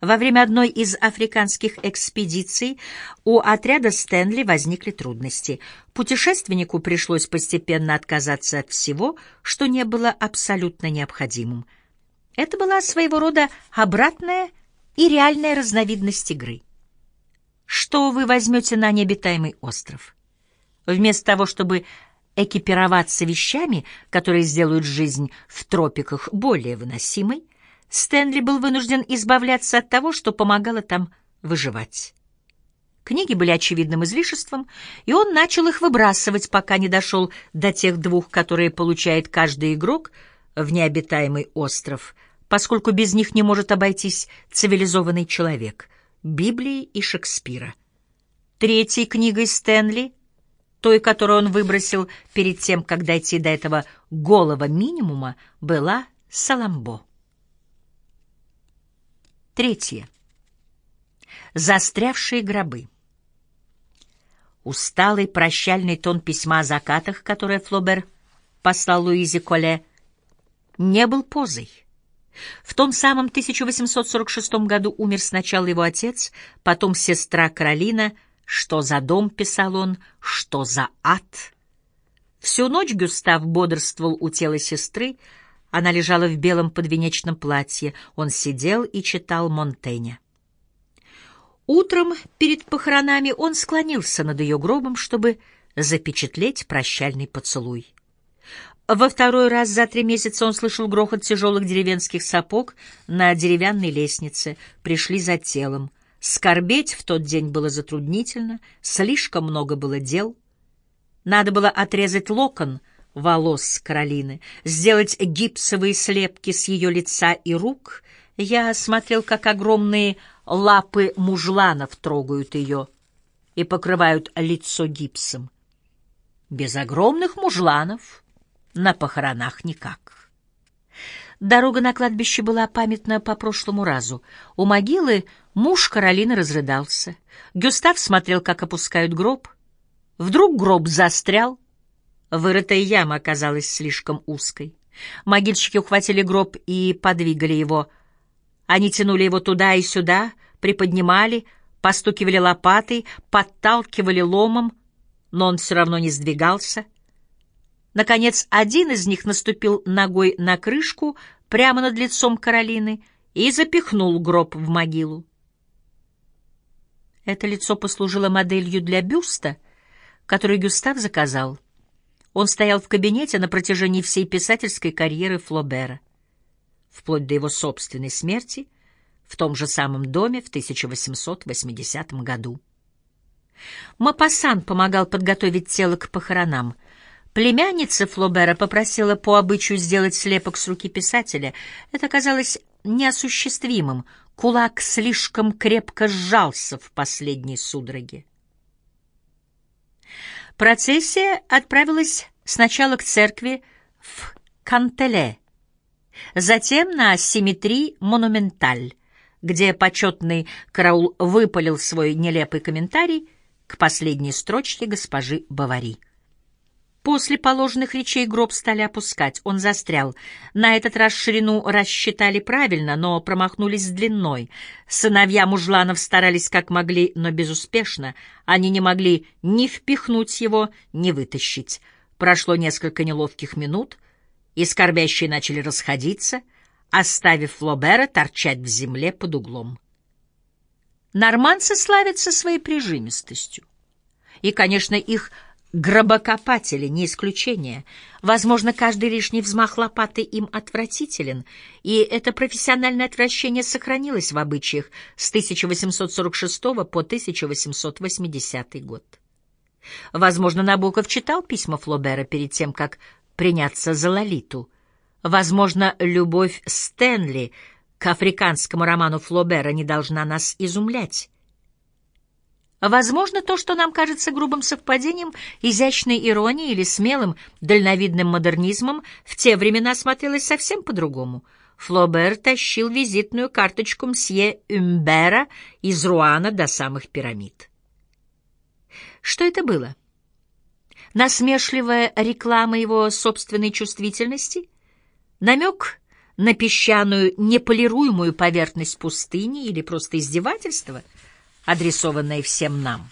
Во время одной из африканских экспедиций у отряда Стэнли возникли трудности. Путешественнику пришлось постепенно отказаться от всего, что не было абсолютно необходимым. Это была своего рода обратная и реальная разновидность игры. Что вы возьмете на необитаемый остров? Вместо того, чтобы экипироваться вещами, которые сделают жизнь в тропиках более выносимой, Стэнли был вынужден избавляться от того, что помогало там выживать. Книги были очевидным излишеством, и он начал их выбрасывать, пока не дошел до тех двух, которые получает каждый игрок в необитаемый остров, поскольку без них не может обойтись цивилизованный человек — Библии и Шекспира. Третьей книгой Стэнли, той, которую он выбросил перед тем, как дойти до этого голого минимума, была «Саламбо». Третье. Застрявшие гробы. Усталый прощальный тон письма о закатах, которое Флобер послал Луизе Коле, не был позой. В том самом 1846 году умер сначала его отец, потом сестра Каролина. Что за дом, писал он, что за ад. Всю ночь Гюстав бодрствовал у тела сестры, она лежала в белом подвенечном платье. Он сидел и читал Монтеня. Утром перед похоронами он склонился над ее гробом, чтобы запечатлеть прощальный поцелуй. Во второй раз за три месяца он слышал грохот тяжелых деревенских сапог на деревянной лестнице. Пришли за телом. Скорбеть в тот день было затруднительно, слишком много было дел. Надо было отрезать локон — волос Каролины, сделать гипсовые слепки с ее лица и рук, я смотрел, как огромные лапы мужланов трогают ее и покрывают лицо гипсом. Без огромных мужланов на похоронах никак. Дорога на кладбище была памятна по прошлому разу. У могилы муж Каролины разрыдался. Гюстав смотрел, как опускают гроб. Вдруг гроб застрял, Вырытая яма оказалась слишком узкой. Могильщики ухватили гроб и подвигали его. Они тянули его туда и сюда, приподнимали, постукивали лопатой, подталкивали ломом, но он все равно не сдвигался. Наконец, один из них наступил ногой на крышку прямо над лицом Каролины и запихнул гроб в могилу. Это лицо послужило моделью для бюста, который Гюстав заказал — он стоял в кабинете на протяжении всей писательской карьеры Флобера, вплоть до его собственной смерти в том же самом доме в 1880 году. Мапасан помогал подготовить тело к похоронам. Племянница Флобера попросила по обычаю сделать слепок с руки писателя. Это казалось неосуществимым. Кулак слишком крепко сжался в последней судороге. Процессия отправилась сначала к церкви в Кантеле, затем на Симметри Монументаль, где почетный караул выпалил свой нелепый комментарий к последней строчке госпожи Бавари. После положенных речей гроб стали опускать, он застрял. На этот раз ширину рассчитали правильно, но промахнулись с длиной. Сыновья мужланов старались как могли, но безуспешно. Они не могли ни впихнуть его, ни вытащить. Прошло несколько неловких минут, и скорбящие начали расходиться, оставив Флобера торчать в земле под углом. Норманцы славятся своей прижимистостью. И, конечно, их Гробокопатели не исключение. Возможно, каждый лишний взмах лопаты им отвратителен, и это профессиональное отвращение сохранилось в обычаях с 1846 по 1880 год. Возможно, Набоков читал письма Флобера перед тем, как приняться за Лолиту. Возможно, любовь Стэнли к африканскому роману Флобера не должна нас изумлять. Возможно, то, что нам кажется грубым совпадением, изящной иронией или смелым, дальновидным модернизмом, в те времена смотрелось совсем по-другому. Флобер тащил визитную карточку мсье Умбера из Руана до самых пирамид. Что это было? Насмешливая реклама его собственной чувствительности? Намек на песчаную, неполируемую поверхность пустыни или просто издевательство, адресованное всем нам?